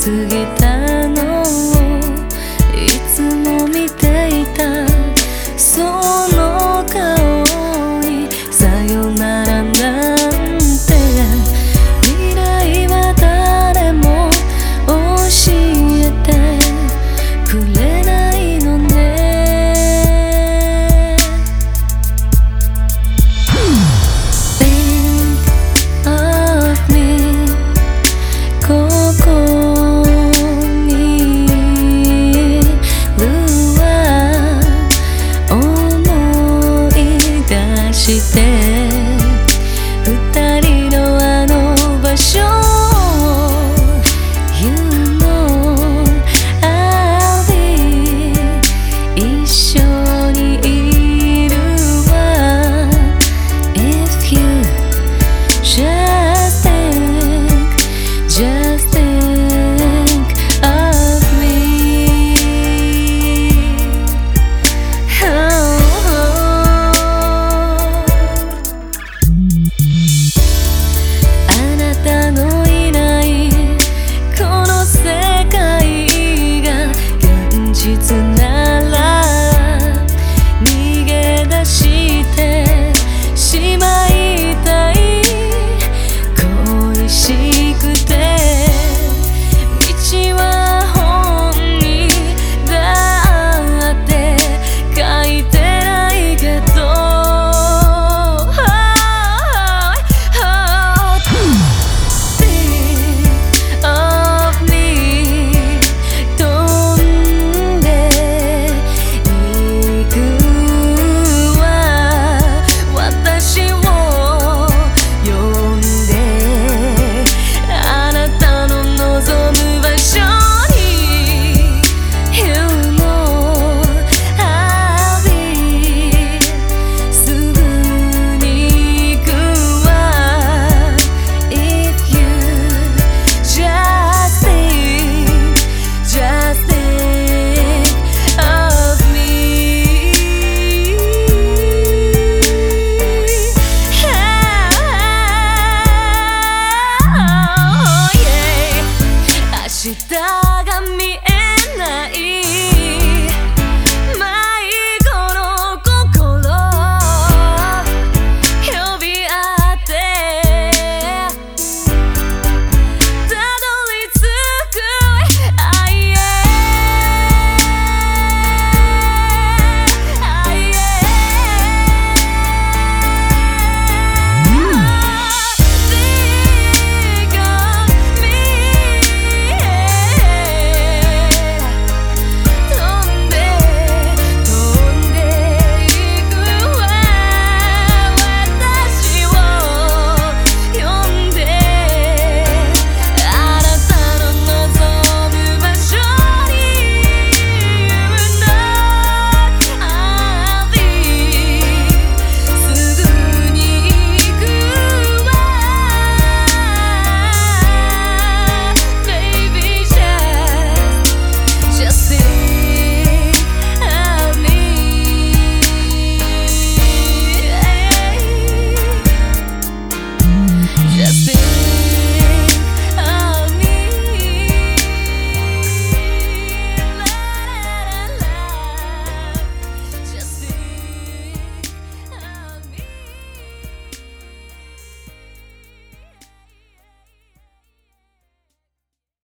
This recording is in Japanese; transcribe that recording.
過ぎた да